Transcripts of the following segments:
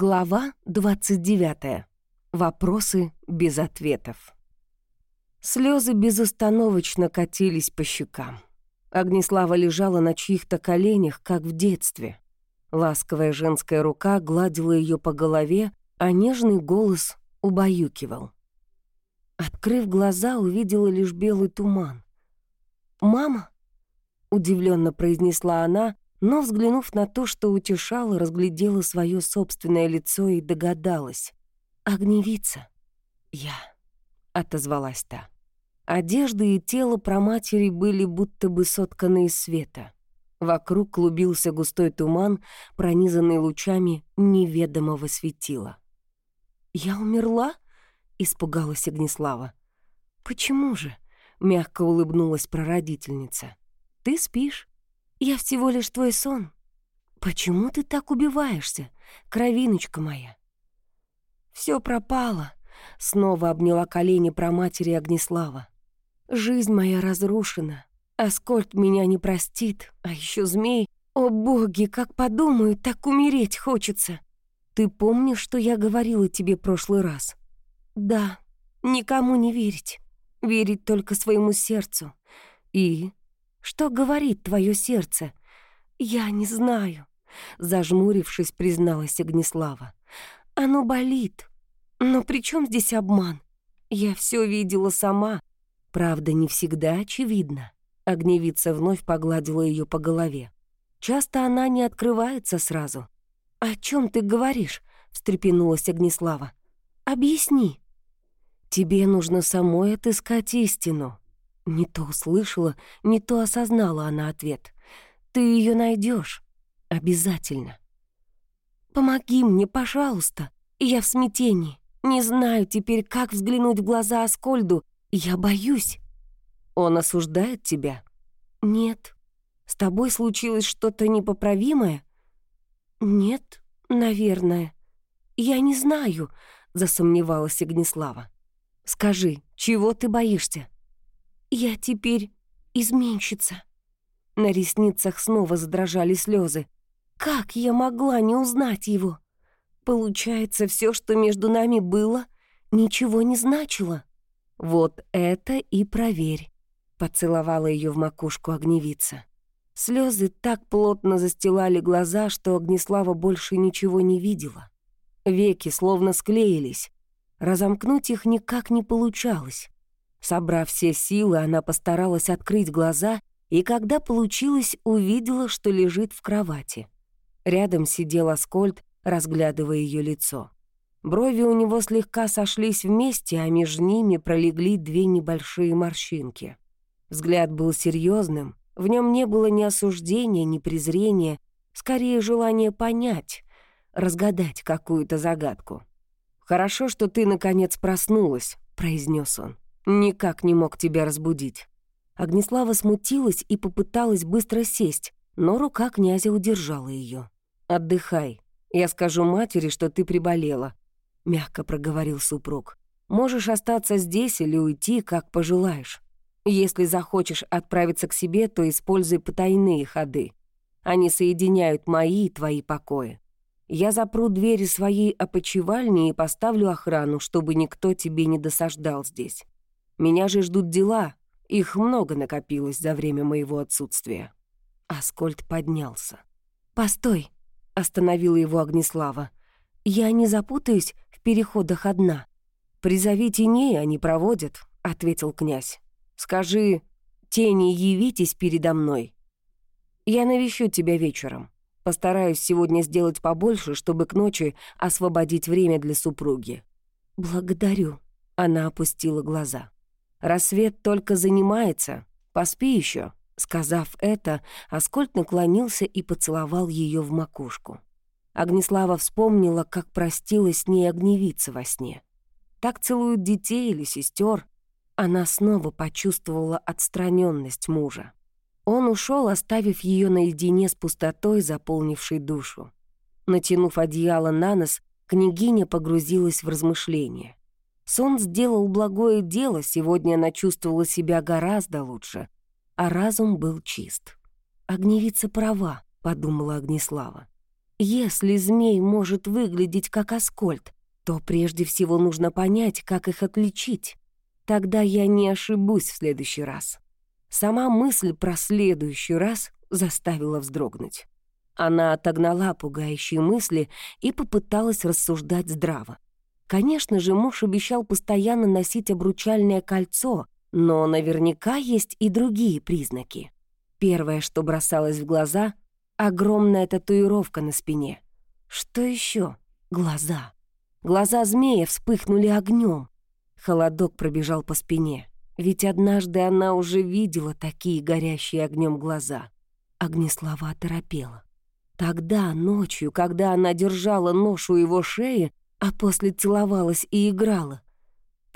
Глава 29. Вопросы без ответов. Слезы безостановочно катились по щекам. Огнеслава лежала на чьих-то коленях, как в детстве. Ласковая женская рука гладила ее по голове, а нежный голос убаюкивал. Открыв глаза, увидела лишь белый туман. «Мама?» — удивленно произнесла она, но, взглянув на то, что утешала, разглядела свое собственное лицо и догадалась. «Огневица». «Я», — отозвалась та. Одежда и тело проматери были будто бы сотканы из света. Вокруг клубился густой туман, пронизанный лучами неведомого светила. «Я умерла?» — испугалась Огнеслава. «Почему же?» — мягко улыбнулась прародительница. «Ты спишь. Я всего лишь твой сон. Почему ты так убиваешься, кровиночка моя?» Все пропало», — снова обняла колени про матери Огнеслава. «Жизнь моя разрушена. Аскольд меня не простит, а еще змей. О боги, как подумаю, так умереть хочется. Ты помнишь, что я говорила тебе прошлый раз? Да, никому не верить. Верить только своему сердцу. И что говорит твое сердце? Я не знаю, зажмурившись, призналась Огнеслава. Оно болит. Но при чем здесь обман? Я все видела сама. Правда, не всегда очевидно. Огневица вновь погладила ее по голове. Часто она не открывается сразу. «О чем ты говоришь?» — встрепенулась Огнеслава. «Объясни». «Тебе нужно самой отыскать истину». Не то услышала, не то осознала она ответ. «Ты ее найдешь. Обязательно». «Помоги мне, пожалуйста. Я в смятении. Не знаю теперь, как взглянуть в глаза Аскольду. Я боюсь». «Он осуждает тебя?» «Нет. С тобой случилось что-то непоправимое?» «Нет, наверное. Я не знаю», — засомневалась Огнеслава. «Скажи, чего ты боишься?» «Я теперь изменщица». На ресницах снова задрожали слезы. «Как я могла не узнать его?» Получается, все, что между нами было, ничего не значило. Вот это и проверь. Поцеловала ее в макушку огневица. Слезы так плотно застилали глаза, что Огнеслава больше ничего не видела. Веки словно склеились. Разомкнуть их никак не получалось. Собрав все силы, она постаралась открыть глаза, и когда получилось, увидела, что лежит в кровати. Рядом сидел Аскольд разглядывая ее лицо. Брови у него слегка сошлись вместе, а между ними пролегли две небольшие морщинки. Взгляд был серьезным, в нем не было ни осуждения, ни презрения, скорее желание понять, разгадать какую-то загадку. «Хорошо, что ты, наконец, проснулась», — произнес он. «Никак не мог тебя разбудить». Огнеслава смутилась и попыталась быстро сесть, но рука князя удержала ее. «Отдыхай, я скажу матери, что ты приболела», — мягко проговорил супруг. «Можешь остаться здесь или уйти, как пожелаешь. Если захочешь отправиться к себе, то используй потайные ходы. Они соединяют мои и твои покои. Я запру двери своей опочивальни и поставлю охрану, чтобы никто тебе не досаждал здесь. Меня же ждут дела, их много накопилось за время моего отсутствия». Аскольд поднялся. «Постой!» Остановила его Огнеслава. «Я не запутаюсь в переходах одна». «Призови теней, они проводят», — ответил князь. «Скажи, тени, явитесь передо мной. Я навещу тебя вечером. Постараюсь сегодня сделать побольше, чтобы к ночи освободить время для супруги». «Благодарю», — она опустила глаза. «Рассвет только занимается. Поспи еще. Сказав это, Аскольд наклонился и поцеловал ее в макушку. Огнеслава вспомнила, как простилась с ней огневица во сне. Так целуют детей или сестер. Она снова почувствовала отстраненность мужа. Он ушел, оставив ее наедине с пустотой, заполнившей душу. Натянув одеяло на нос, княгиня погрузилась в размышления. Сон сделал благое дело, сегодня она чувствовала себя гораздо лучше — а разум был чист. «Огневица права», — подумала Огнеслава. Если змей может выглядеть как Аскольд, то прежде всего нужно понять, как их отличить. Тогда я не ошибусь в следующий раз. Сама мысль про следующий раз заставила вздрогнуть. Она отогнала пугающие мысли и попыталась рассуждать здраво. Конечно же, муж обещал постоянно носить обручальное кольцо, но наверняка есть и другие признаки. Первое, что бросалось в глаза — огромная татуировка на спине. Что еще? Глаза. Глаза змея вспыхнули огнем. Холодок пробежал по спине, ведь однажды она уже видела такие горящие огнем глаза. Огнеслава оторопела. Тогда, ночью, когда она держала нож у его шеи, а после целовалась и играла,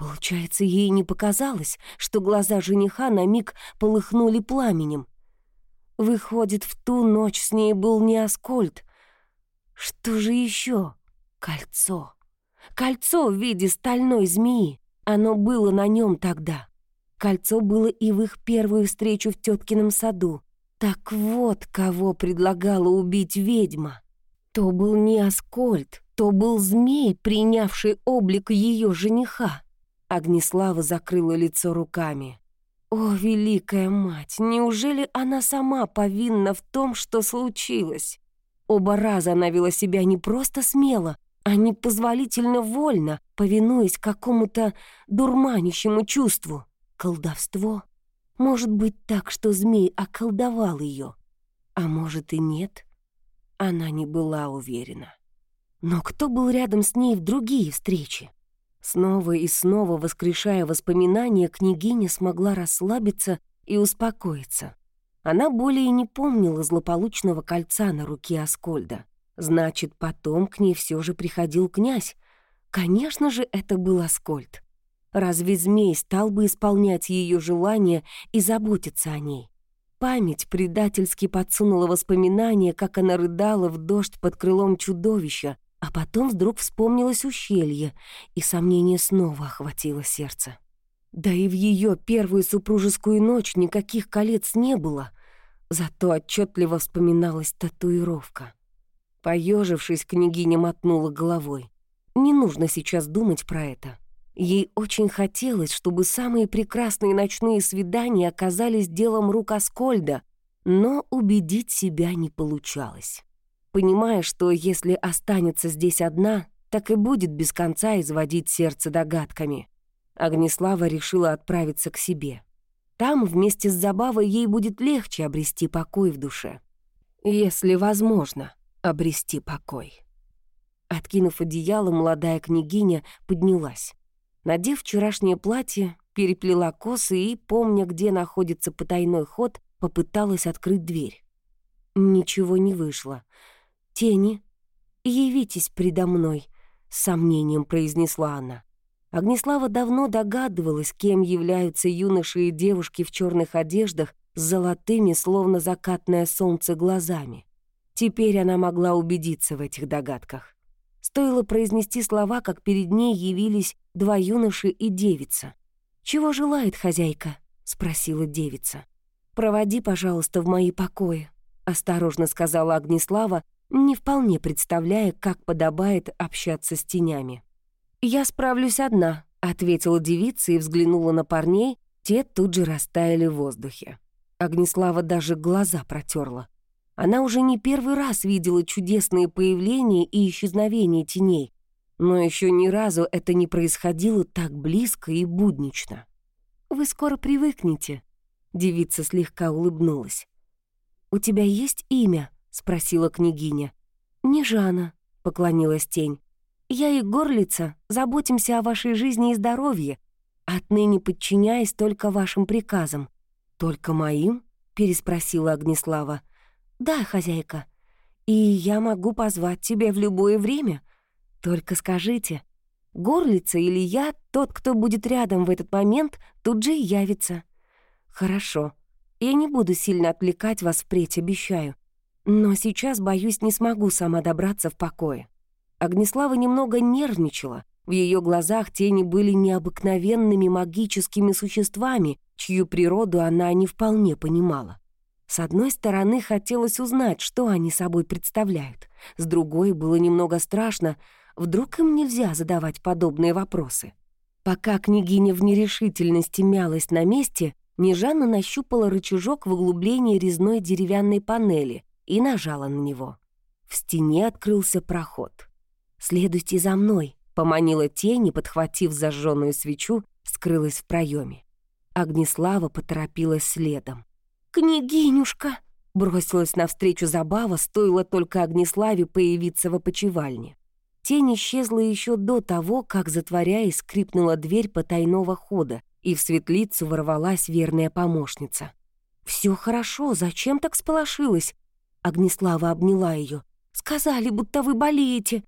Получается, ей не показалось, что глаза жениха на миг полыхнули пламенем. Выходит, в ту ночь с ней был не Аскольд. Что же еще? Кольцо. Кольцо в виде стальной змеи. Оно было на нем тогда. Кольцо было и в их первую встречу в теткином саду. Так вот, кого предлагала убить ведьма. То был не Аскольд, то был змей, принявший облик ее жениха. Огнеслава закрыла лицо руками. О, великая мать, неужели она сама повинна в том, что случилось? Оба раза она вела себя не просто смело, а непозволительно вольно, повинуясь какому-то дурманящему чувству. Колдовство? Может быть так, что змей околдовал ее, а может и нет? Она не была уверена. Но кто был рядом с ней в другие встречи? Снова и снова воскрешая воспоминания, княгиня смогла расслабиться и успокоиться. Она более не помнила злополучного кольца на руке Аскольда. Значит, потом к ней все же приходил князь. Конечно же, это был Аскольд. Разве змей стал бы исполнять ее желания и заботиться о ней? Память предательски подсунула воспоминания, как она рыдала в дождь под крылом чудовища, а потом вдруг вспомнилось ущелье, и сомнение снова охватило сердце. Да и в ее первую супружескую ночь никаких колец не было, зато отчетливо вспоминалась татуировка. Поежившись, княгиня мотнула головой. Не нужно сейчас думать про это. Ей очень хотелось, чтобы самые прекрасные ночные свидания оказались делом рук Аскольда, но убедить себя не получалось понимая, что если останется здесь одна, так и будет без конца изводить сердце догадками. Огнеслава решила отправиться к себе. Там вместе с Забавой ей будет легче обрести покой в душе. Если возможно, обрести покой. Откинув одеяло, молодая княгиня поднялась. Надев вчерашнее платье, переплела косы и, помня, где находится потайной ход, попыталась открыть дверь. Ничего не вышло — «Тени, явитесь предо мной», — с сомнением произнесла она. Огнеслава давно догадывалась, кем являются юноши и девушки в черных одеждах с золотыми, словно закатное солнце, глазами. Теперь она могла убедиться в этих догадках. Стоило произнести слова, как перед ней явились два юноши и девица. «Чего желает хозяйка?» — спросила девица. «Проводи, пожалуйста, в мои покои», — осторожно сказала Огнеслава, не вполне представляя, как подобает общаться с тенями. «Я справлюсь одна», — ответила девица и взглянула на парней, те тут же растаяли в воздухе. Огнеслава даже глаза протерла. Она уже не первый раз видела чудесные появления и исчезновения теней, но еще ни разу это не происходило так близко и буднично. «Вы скоро привыкнете», — девица слегка улыбнулась. «У тебя есть имя?» — спросила княгиня. «Не Жана», — поклонилась тень. «Я и горлица, заботимся о вашей жизни и здоровье, отныне подчиняясь только вашим приказам». «Только моим?» — переспросила Огнеслава. «Да, хозяйка. И я могу позвать тебя в любое время. Только скажите, горлица или я, тот, кто будет рядом в этот момент, тут же и явится». «Хорошо. Я не буду сильно отвлекать вас впредь, обещаю. Но сейчас, боюсь, не смогу сама добраться в покое. Огнеслава немного нервничала. В ее глазах тени были необыкновенными магическими существами, чью природу она не вполне понимала. С одной стороны, хотелось узнать, что они собой представляют. С другой, было немного страшно. Вдруг им нельзя задавать подобные вопросы? Пока княгиня в нерешительности мялась на месте, Нежана нащупала рычажок в углублении резной деревянной панели и нажала на него. В стене открылся проход. «Следуйте за мной», — поманила тень и, подхватив зажженную свечу, скрылась в проеме. Огнеслава поторопилась следом. «Княгинюшка!» — бросилась навстречу забава, стоило только Огнеславе появиться в опочивальне. Тень исчезла еще до того, как, затворяясь, скрипнула дверь потайного хода, и в светлицу ворвалась верная помощница. Все хорошо, зачем так сполошилась?» Огнеслава обняла ее. «Сказали, будто вы болеете.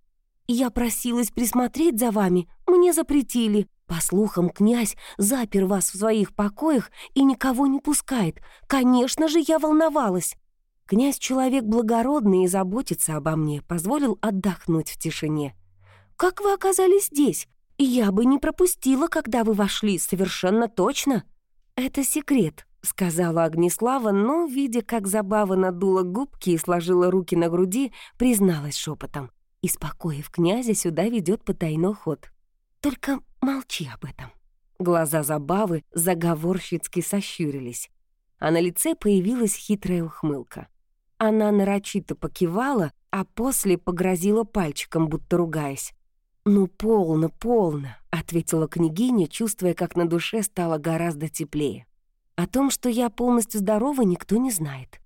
Я просилась присмотреть за вами, мне запретили. По слухам, князь запер вас в своих покоях и никого не пускает. Конечно же, я волновалась. Князь человек благородный и заботится обо мне, позволил отдохнуть в тишине. Как вы оказались здесь? Я бы не пропустила, когда вы вошли, совершенно точно. Это секрет, сказала Огнеслава, но, видя, как Забава надула губки и сложила руки на груди, призналась шепотом. Из покоев князя сюда ведет потайной ход. Только молчи об этом». Глаза Забавы заговорщицки сощурились, а на лице появилась хитрая ухмылка. Она нарочито покивала, а после погрозила пальчиком, будто ругаясь. «Ну, полно, полно», — ответила княгиня, чувствуя, как на душе стало гораздо теплее. «О том, что я полностью здорова, никто не знает.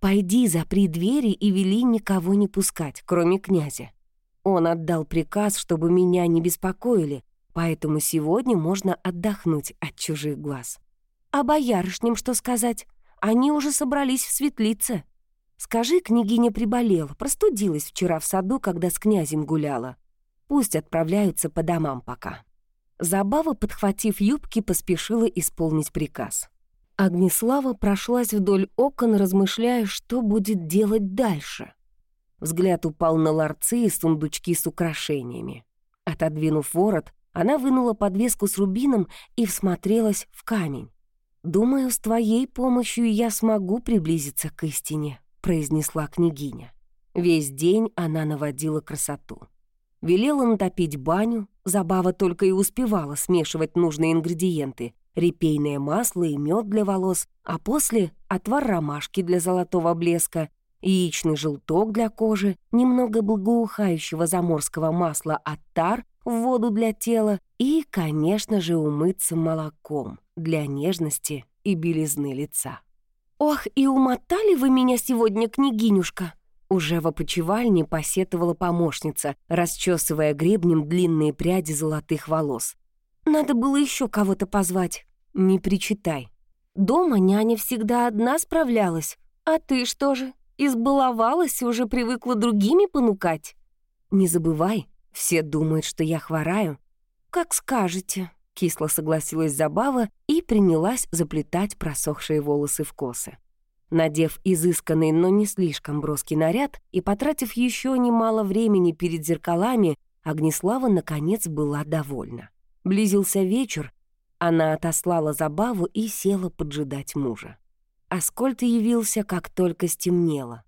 Пойди, запри двери и вели никого не пускать, кроме князя. Он отдал приказ, чтобы меня не беспокоили, поэтому сегодня можно отдохнуть от чужих глаз. А боярышням что сказать? Они уже собрались в светлице. Скажи, княгиня приболела, простудилась вчера в саду, когда с князем гуляла. Пусть отправляются по домам пока. Забава, подхватив юбки, поспешила исполнить приказ. Огнеслава прошлась вдоль окон, размышляя, что будет делать дальше — Взгляд упал на ларцы и сундучки с украшениями. Отодвинув ворот, она вынула подвеску с рубином и всмотрелась в камень. «Думаю, с твоей помощью я смогу приблизиться к истине», — произнесла княгиня. Весь день она наводила красоту. Велела натопить баню, забава только и успевала смешивать нужные ингредиенты — репейное масло и мед для волос, а после — отвар ромашки для золотого блеска яичный желток для кожи, немного благоухающего заморского масла оттар в воду для тела и, конечно же, умыться молоком для нежности и белизны лица. «Ох, и умотали вы меня сегодня, княгинюшка!» Уже в опочивальне посетовала помощница, расчесывая гребнем длинные пряди золотых волос. «Надо было еще кого-то позвать. Не причитай. Дома няня всегда одна справлялась. А ты что же, Избаловалась и уже привыкла другими понукать. Не забывай, все думают, что я хвораю. Как скажете, кисло согласилась Забава и принялась заплетать просохшие волосы в косы. Надев изысканный, но не слишком броский наряд и потратив еще немало времени перед зеркалами, Огнеслава, наконец, была довольна. Близился вечер, она отослала Забаву и села поджидать мужа. Аскольд явился, как только стемнело.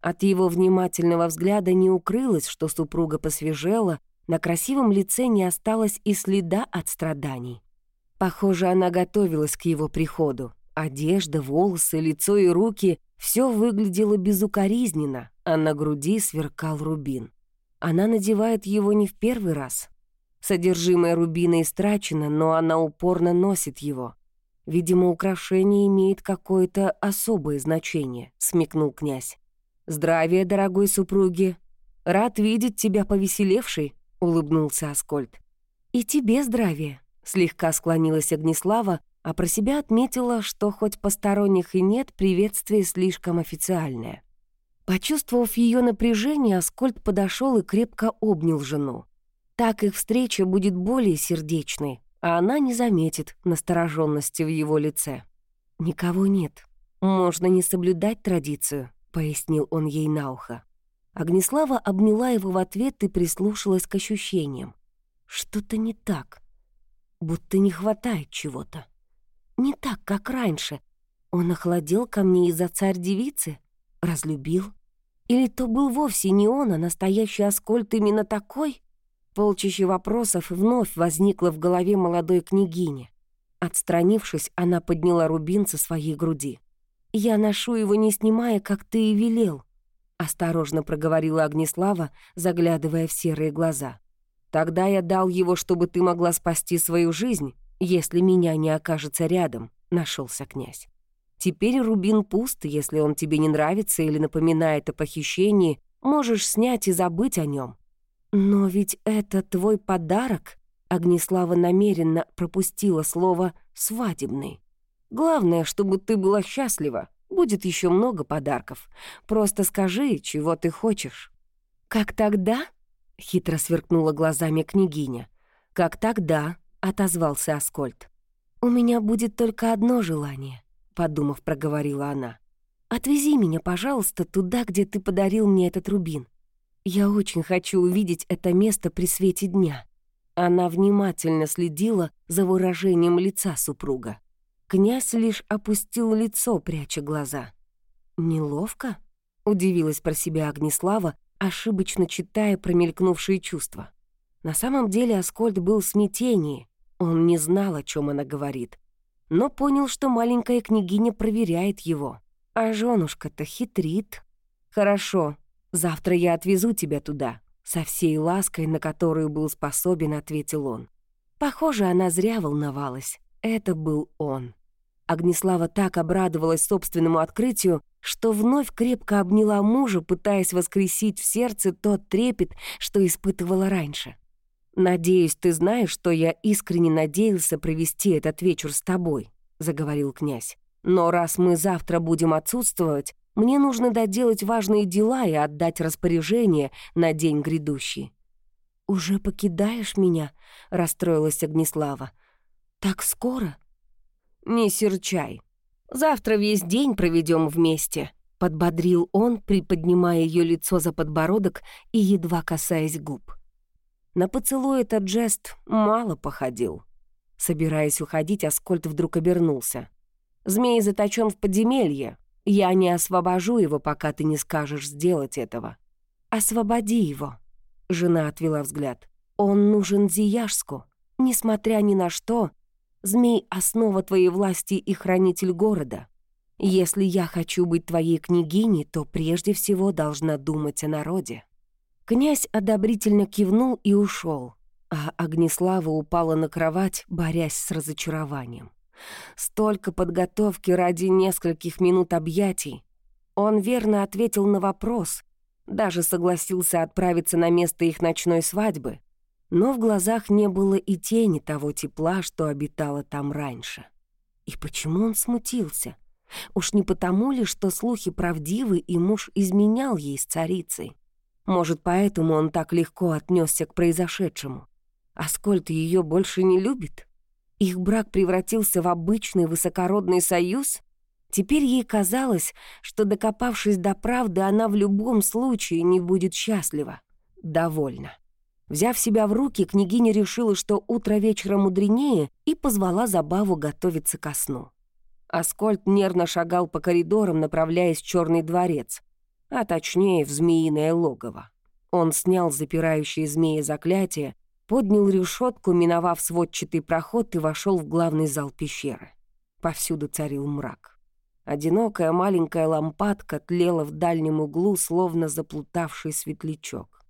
От его внимательного взгляда не укрылось, что супруга посвежела, на красивом лице не осталось и следа от страданий. Похоже, она готовилась к его приходу. Одежда, волосы, лицо и руки — все выглядело безукоризненно, а на груди сверкал рубин. Она надевает его не в первый раз. Содержимое рубина истрачено, но она упорно носит его. Видимо, украшение имеет какое-то особое значение», — смекнул князь. «Здравия, дорогой супруги! Рад видеть тебя повеселевшей», — улыбнулся Аскольд. «И тебе здравия», — слегка склонилась Огнеслава, а про себя отметила, что хоть посторонних и нет, приветствие слишком официальное. Почувствовав ее напряжение, Аскольд подошел и крепко обнял жену. Так их встреча будет более сердечной, а она не заметит настороженности в его лице. «Никого нет. Можно не соблюдать традицию», — пояснил он ей на ухо. Огнеслава обняла его в ответ и прислушалась к ощущениям. Что-то не так. Будто не хватает чего-то. Не так, как раньше. Он охладел ко мне из-за царь-девицы? Разлюбил? Или то был вовсе не он, а настоящий Аскольд именно такой? Полчище вопросов вновь возникло в голове молодой княгини. Отстранившись, она подняла рубин со своей груди. «Я ношу его, не снимая, как ты и велел», — осторожно проговорила Огнеслава, заглядывая в серые глаза. «Тогда я дал его, чтобы ты могла спасти свою жизнь, если меня не окажется рядом», — нашелся князь. Теперь рубин пуст, если он тебе не нравится или напоминает о похищении, можешь снять и забыть о нем. Но ведь это твой подарок. Огнеслава намеренно пропустила слово «свадебный». Главное, чтобы ты была счастлива. Будет еще много подарков. Просто скажи, чего ты хочешь. «Как тогда?» — хитро сверкнула глазами княгиня. «Как тогда?» — отозвался Аскольд. «У меня будет только одно желание подумав, проговорила она. «Отвези меня, пожалуйста, туда, где ты подарил мне этот рубин. Я очень хочу увидеть это место при свете дня». Она внимательно следила за выражением лица супруга. Князь лишь опустил лицо, пряча глаза. «Неловко?» — удивилась про себя Огнеслава, ошибочно читая промелькнувшие чувства. На самом деле Аскольд был в смятении. Он не знал, о чем она говорит но понял, что маленькая княгиня проверяет его. А женушка-то хитрит. «Хорошо, завтра я отвезу тебя туда», — со всей лаской, на которую был способен, ответил он. Похоже, она зря волновалась. Это был он. Огнеслава так обрадовалась собственному открытию, что вновь крепко обняла мужа, пытаясь воскресить в сердце тот трепет, что испытывала раньше. «Надеюсь, ты знаешь, что я искренне надеялся провести этот вечер с тобой», — заговорил князь. «Но раз мы завтра будем отсутствовать, мне нужно доделать важные дела и отдать распоряжение на день грядущий». «Уже покидаешь меня?» — расстроилась Огнеслава. «Так скоро?» «Не серчай. Завтра весь день проведем вместе», — подбодрил он, приподнимая ее лицо за подбородок и едва касаясь губ. На поцелуй этот жест мало походил. Собираясь уходить, Аскольд вдруг обернулся. «Змей заточен в подземелье. Я не освобожу его, пока ты не скажешь сделать этого». «Освободи его», — жена отвела взгляд. «Он нужен Зияшску. Несмотря ни на что, змей — основа твоей власти и хранитель города. Если я хочу быть твоей княгиней, то прежде всего должна думать о народе». Князь одобрительно кивнул и ушел, а Огнеслава упала на кровать, борясь с разочарованием. Столько подготовки ради нескольких минут объятий. Он верно ответил на вопрос, даже согласился отправиться на место их ночной свадьбы, но в глазах не было и тени того тепла, что обитало там раньше. И почему он смутился? Уж не потому ли, что слухи правдивы, и муж изменял ей с царицей? Может, поэтому он так легко отнесся к произошедшему. Аскольд ее больше не любит? Их брак превратился в обычный высокородный союз? Теперь ей казалось, что, докопавшись до правды, она в любом случае не будет счастлива. Довольно. Взяв себя в руки, княгиня решила, что утро вечера мудренее, и позвала Забаву готовиться ко сну. Аскольд нервно шагал по коридорам, направляясь в черный дворец а точнее в змеиное логово. Он снял запирающие змеи заклятие, поднял решетку, миновав сводчатый проход и вошел в главный зал пещеры. Повсюду царил мрак. Одинокая маленькая лампадка тлела в дальнем углу, словно заплутавший светлячок.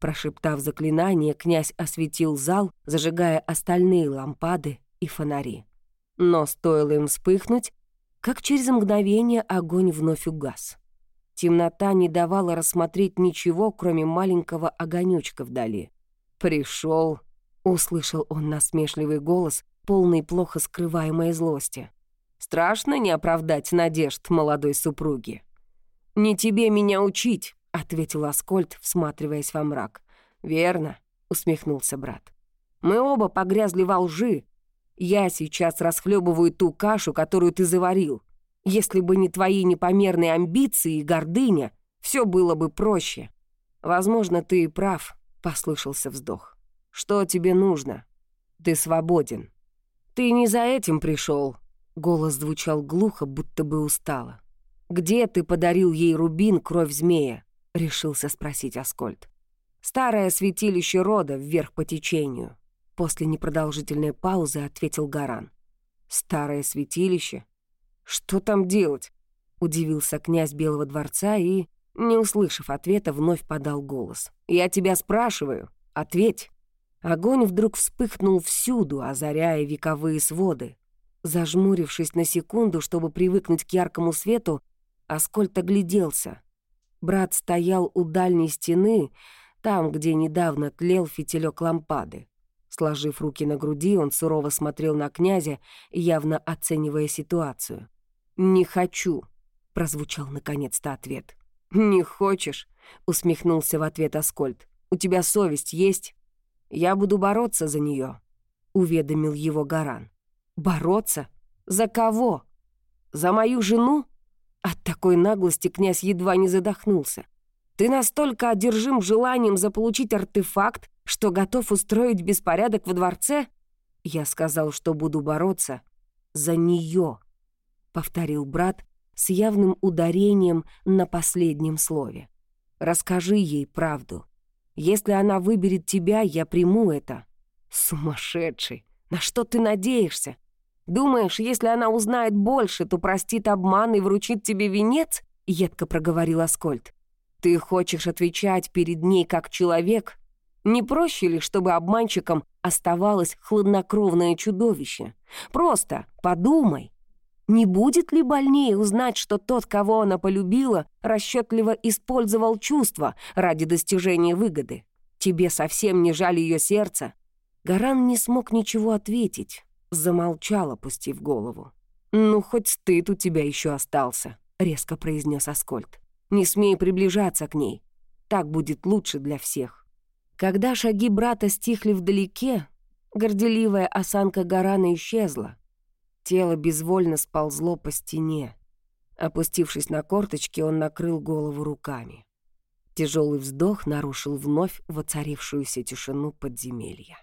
Прошептав заклинание, князь осветил зал, зажигая остальные лампады и фонари. Но стоило им вспыхнуть, как через мгновение огонь вновь угас. Темнота не давала рассмотреть ничего, кроме маленького огонечка вдали. Пришел, услышал он насмешливый голос, полный плохо скрываемой злости. «Страшно не оправдать надежд молодой супруги». «Не тебе меня учить», — ответил Аскольд, всматриваясь во мрак. «Верно», — усмехнулся брат. «Мы оба погрязли во лжи. Я сейчас расхлебываю ту кашу, которую ты заварил. Если бы не твои непомерные амбиции и гордыня, все было бы проще. Возможно, ты и прав, послышался вздох. Что тебе нужно? Ты свободен. Ты не за этим пришел. Голос звучал глухо, будто бы устало. «Где ты подарил ей рубин, кровь змея?» — решился спросить Аскольд. «Старое святилище рода, вверх по течению». После непродолжительной паузы ответил Гаран. «Старое святилище? Что там делать?» — удивился князь Белого дворца и, не услышав ответа, вновь подал голос. «Я тебя спрашиваю. Ответь!» Огонь вдруг вспыхнул всюду, озаряя вековые своды. Зажмурившись на секунду, чтобы привыкнуть к яркому свету, Аскольд огляделся. Брат стоял у дальней стены, там, где недавно тлел фитилек лампады. Сложив руки на груди, он сурово смотрел на князя, явно оценивая ситуацию. «Не хочу», — прозвучал наконец-то ответ. «Не хочешь?» — усмехнулся в ответ Аскольд. «У тебя совесть есть?» «Я буду бороться за нее», — уведомил его Гаран. «Бороться? За кого? За мою жену?» От такой наглости князь едва не задохнулся. «Ты настолько одержим желанием заполучить артефакт, что готов устроить беспорядок во дворце?» «Я сказал, что буду бороться за нее», — повторил брат, с явным ударением на последнем слове. «Расскажи ей правду. Если она выберет тебя, я приму это». «Сумасшедший! На что ты надеешься? Думаешь, если она узнает больше, то простит обман и вручит тебе венец?» — едко проговорил Аскольд. «Ты хочешь отвечать перед ней как человек? Не проще ли, чтобы обманщиком оставалось хладнокровное чудовище? Просто подумай. Не будет ли больнее узнать, что тот, кого она полюбила, расчетливо использовал чувства ради достижения выгоды? Тебе совсем не жаль ее сердца?» Гаран не смог ничего ответить, замолчал, опустив голову. «Ну, хоть стыд у тебя еще остался», — резко произнес Аскольд. «Не смей приближаться к ней. Так будет лучше для всех». Когда шаги брата стихли вдалеке, горделивая осанка Гарана исчезла, Тело безвольно сползло по стене. Опустившись на корточки, он накрыл голову руками. Тяжелый вздох нарушил вновь воцарившуюся тишину подземелья.